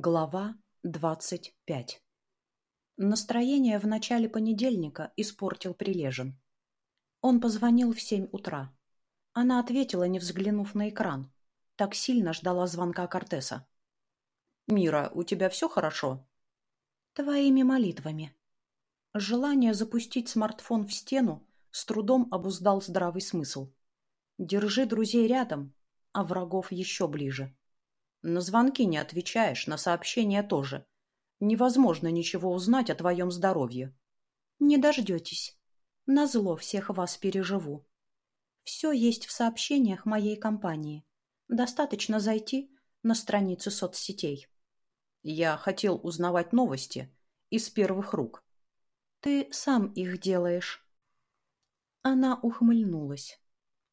Глава двадцать пять Настроение в начале понедельника испортил Прилежин. Он позвонил в семь утра. Она ответила, не взглянув на экран. Так сильно ждала звонка Кортеса. «Мира, у тебя все хорошо?» «Твоими молитвами». Желание запустить смартфон в стену с трудом обуздал здравый смысл. «Держи друзей рядом, а врагов еще ближе». На звонки не отвечаешь, на сообщения тоже. Невозможно ничего узнать о твоем здоровье. Не дождетесь. Назло всех вас переживу. Все есть в сообщениях моей компании. Достаточно зайти на страницы соцсетей. Я хотел узнавать новости из первых рук. Ты сам их делаешь. Она ухмыльнулась.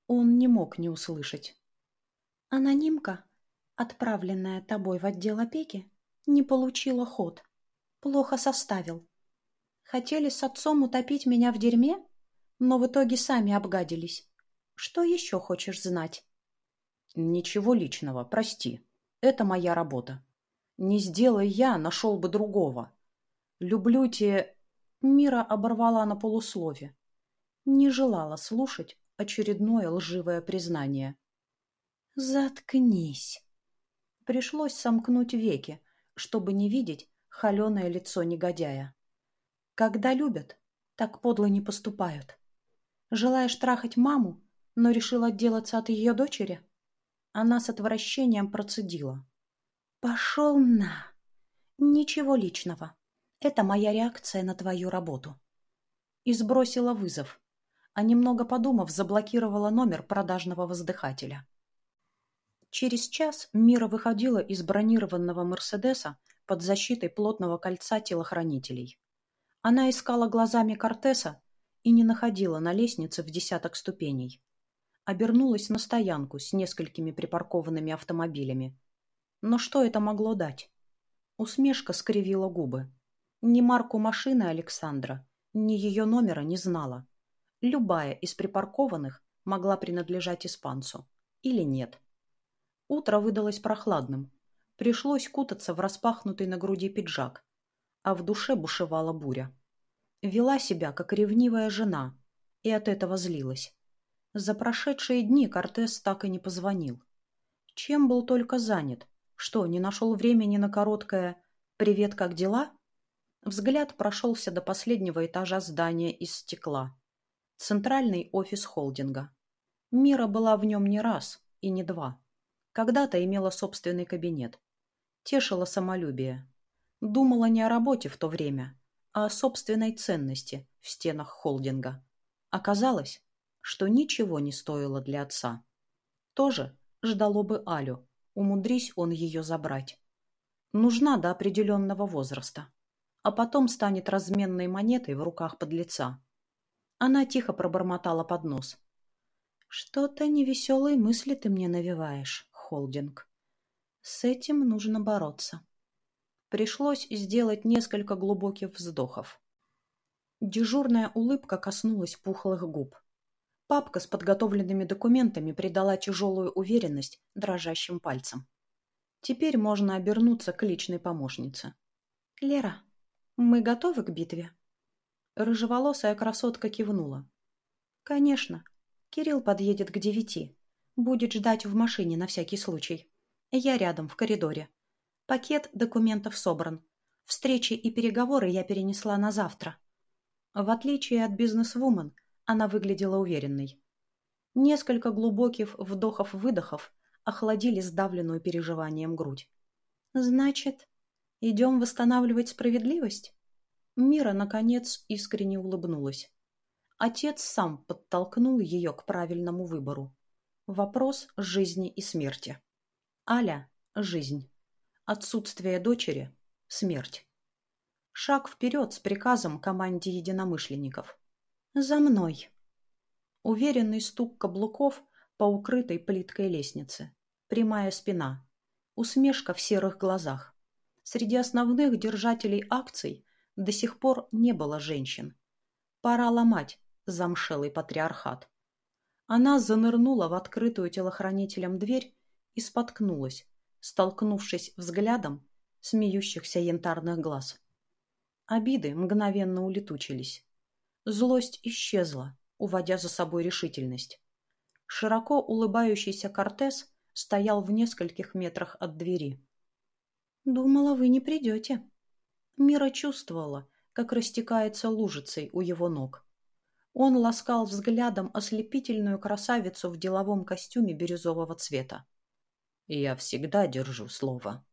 Он не мог не услышать. Анонимка отправленная тобой в отдел опеки, не получила ход. Плохо составил. Хотели с отцом утопить меня в дерьме, но в итоге сами обгадились. Что еще хочешь знать? Ничего личного, прости. Это моя работа. Не сделай я, нашел бы другого. Люблю те... Мира оборвала на полуслове. Не желала слушать очередное лживое признание. Заткнись. Пришлось сомкнуть веки, чтобы не видеть холеное лицо негодяя. Когда любят, так подло не поступают. Желаешь трахать маму, но решил отделаться от ее дочери? Она с отвращением процедила. «Пошел на! Ничего личного. Это моя реакция на твою работу». И сбросила вызов, а немного подумав, заблокировала номер продажного воздыхателя. Через час Мира выходила из бронированного «Мерседеса» под защитой плотного кольца телохранителей. Она искала глазами Кортеса и не находила на лестнице в десяток ступеней. Обернулась на стоянку с несколькими припаркованными автомобилями. Но что это могло дать? Усмешка скривила губы. Ни марку машины Александра, ни ее номера не знала. Любая из припаркованных могла принадлежать испанцу. Или нет. Утро выдалось прохладным. Пришлось кутаться в распахнутый на груди пиджак. А в душе бушевала буря. Вела себя, как ревнивая жена, и от этого злилась. За прошедшие дни Кортес так и не позвонил. Чем был только занят? Что, не нашел времени на короткое «Привет, как дела?» Взгляд прошелся до последнего этажа здания из стекла. Центральный офис холдинга. Мира была в нем не раз и не два. Когда-то имела собственный кабинет. Тешила самолюбие. Думала не о работе в то время, а о собственной ценности в стенах холдинга. Оказалось, что ничего не стоило для отца. Тоже ждало бы Алю, умудрись он ее забрать. Нужна до определенного возраста, а потом станет разменной монетой в руках подлеца. Она тихо пробормотала под нос. «Что-то невеселые мысли ты мне навеваешь, холдинг. С этим нужно бороться. Пришлось сделать несколько глубоких вздохов. Дежурная улыбка коснулась пухлых губ. Папка с подготовленными документами придала тяжелую уверенность дрожащим пальцам. Теперь можно обернуться к личной помощнице. «Лера, мы готовы к битве?» Рыжеволосая красотка кивнула. «Конечно. Кирилл подъедет к девяти. Будет ждать в машине на всякий случай. Я рядом, в коридоре. Пакет документов собран. Встречи и переговоры я перенесла на завтра. В отличие от бизнес-вумен, она выглядела уверенной. Несколько глубоких вдохов-выдохов охладили сдавленную переживанием грудь. «Значит, идем восстанавливать справедливость?» Мира, наконец, искренне улыбнулась. Отец сам подтолкнул ее к правильному выбору. Вопрос жизни и смерти. Аля – жизнь. Отсутствие дочери – смерть. Шаг вперед с приказом команде единомышленников. «За мной!» Уверенный стук каблуков по укрытой плиткой лестнице. Прямая спина. Усмешка в серых глазах. Среди основных держателей акций до сих пор не было женщин. Пора ломать замшелый патриархат. Она занырнула в открытую телохранителем дверь и споткнулась, столкнувшись взглядом смеющихся янтарных глаз. Обиды мгновенно улетучились. Злость исчезла, уводя за собой решительность. Широко улыбающийся Кортес стоял в нескольких метрах от двери. «Думала, вы не придете». Мира чувствовала, как растекается лужицей у его ног. Он ласкал взглядом ослепительную красавицу в деловом костюме бирюзового цвета. «Я всегда держу слово».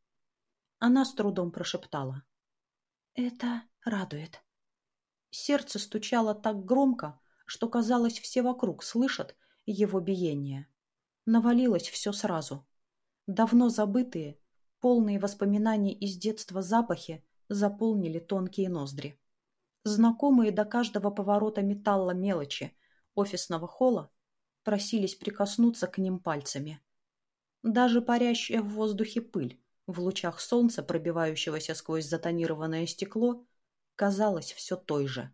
Она с трудом прошептала. «Это радует». Сердце стучало так громко, что, казалось, все вокруг слышат его биение. Навалилось все сразу. Давно забытые, полные воспоминаний из детства запахи заполнили тонкие ноздри знакомые до каждого поворота металла мелочи офисного холла, просились прикоснуться к ним пальцами. Даже парящая в воздухе пыль в лучах солнца, пробивающегося сквозь затонированное стекло, казалась все той же.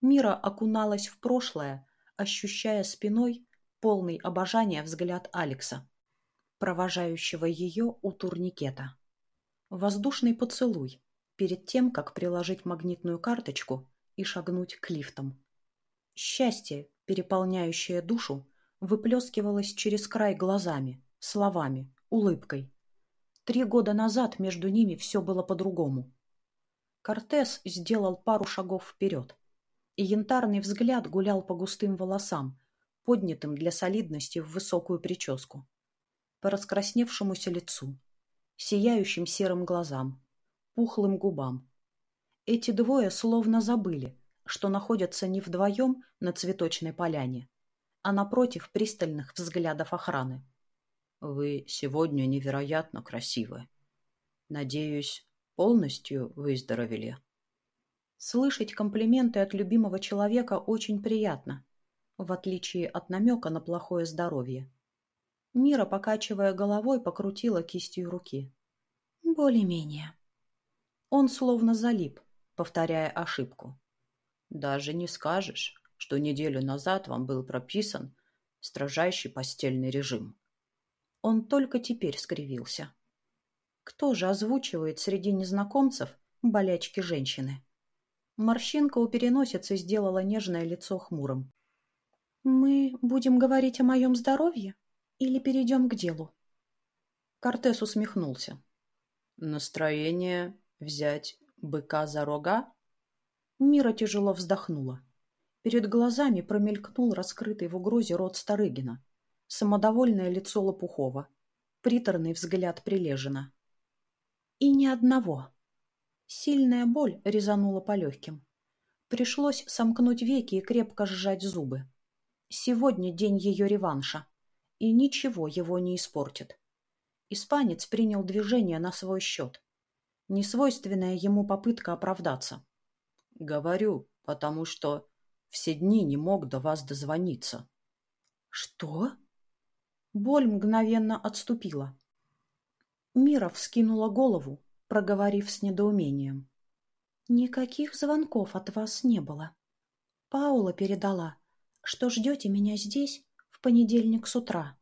Мира окуналась в прошлое, ощущая спиной полный обожания взгляд Алекса, провожающего ее у турникета. Воздушный поцелуй, перед тем, как приложить магнитную карточку и шагнуть к лифтам. Счастье, переполняющее душу, выплескивалось через край глазами, словами, улыбкой. Три года назад между ними все было по-другому. Кортес сделал пару шагов вперед, и янтарный взгляд гулял по густым волосам, поднятым для солидности в высокую прическу, по раскрасневшемуся лицу, сияющим серым глазам, пухлым губам. Эти двое словно забыли, что находятся не вдвоем на цветочной поляне, а напротив пристальных взглядов охраны. «Вы сегодня невероятно красивы. Надеюсь, полностью выздоровели». Слышать комплименты от любимого человека очень приятно, в отличие от намека на плохое здоровье. Мира, покачивая головой, покрутила кистью руки. «Более-менее». Он словно залип, повторяя ошибку. Даже не скажешь, что неделю назад вам был прописан строжайший постельный режим. Он только теперь скривился. Кто же озвучивает среди незнакомцев болячки женщины? Морщинка у переносицы сделала нежное лицо хмурым. «Мы будем говорить о моем здоровье или перейдем к делу?» Кортес усмехнулся. «Настроение Взять быка за рога? Мира тяжело вздохнула. Перед глазами промелькнул раскрытый в угрозе рот Старыгина, самодовольное лицо Лопухова, приторный взгляд Прилежина. И ни одного. Сильная боль резанула по легким. Пришлось сомкнуть веки и крепко сжать зубы. Сегодня день ее реванша, и ничего его не испортит. Испанец принял движение на свой счет несвойственная ему попытка оправдаться. «Говорю, потому что все дни не мог до вас дозвониться». «Что?» Боль мгновенно отступила. Мира вскинула голову, проговорив с недоумением. «Никаких звонков от вас не было. Паула передала, что ждете меня здесь в понедельник с утра.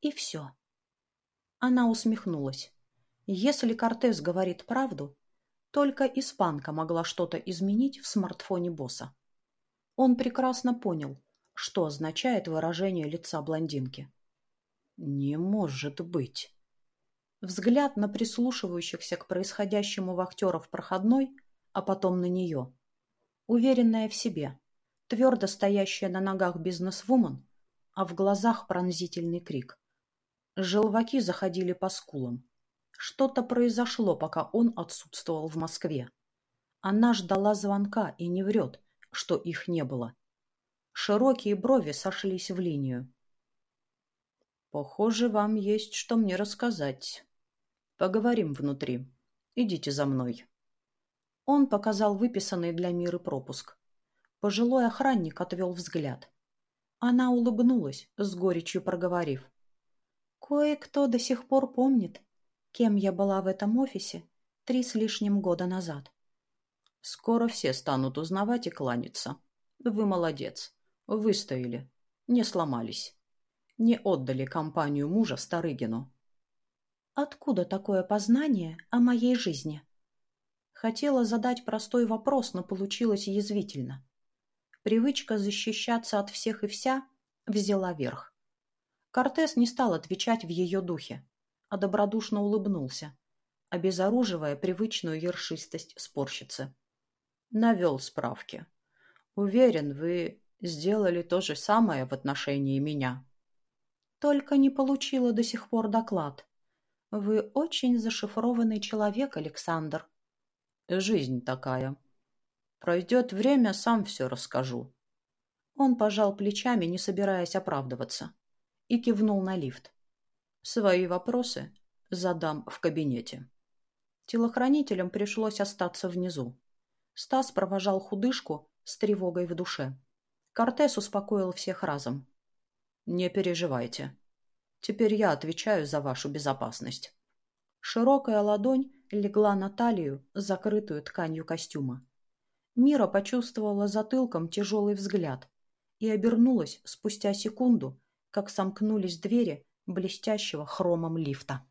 И все». Она усмехнулась. Если Кортес говорит правду, только испанка могла что-то изменить в смартфоне босса. Он прекрасно понял, что означает выражение лица блондинки. «Не может быть!» Взгляд на прислушивающихся к происходящему вахтеров проходной, а потом на нее. Уверенная в себе, твердо стоящая на ногах бизнесвумен, а в глазах пронзительный крик. Желваки заходили по скулам. Что-то произошло, пока он отсутствовал в Москве. Она ждала звонка и не врет, что их не было. Широкие брови сошлись в линию. «Похоже, вам есть что мне рассказать. Поговорим внутри. Идите за мной». Он показал выписанный для Миры пропуск. Пожилой охранник отвел взгляд. Она улыбнулась, с горечью проговорив. «Кое-кто до сих пор помнит, кем я была в этом офисе три с лишним года назад. Скоро все станут узнавать и кланяться. Вы молодец. Выстояли. Не сломались. Не отдали компанию мужа Старыгину. Откуда такое познание о моей жизни? Хотела задать простой вопрос, но получилось язвительно. Привычка защищаться от всех и вся взяла верх. Кортес не стал отвечать в ее духе, а добродушно улыбнулся, обезоруживая привычную ершистость спорщицы. Навел справки. Уверен, вы сделали то же самое в отношении меня. Только не получила до сих пор доклад. Вы очень зашифрованный человек, Александр. Жизнь такая. Пройдет время, сам все расскажу. Он пожал плечами, не собираясь оправдываться, и кивнул на лифт. Свои вопросы задам в кабинете. Телохранителям пришлось остаться внизу. Стас провожал худышку с тревогой в душе. Кортес успокоил всех разом. «Не переживайте. Теперь я отвечаю за вашу безопасность». Широкая ладонь легла на талию, закрытую тканью костюма. Мира почувствовала затылком тяжелый взгляд и обернулась спустя секунду, как сомкнулись двери блестящего хромом лифта.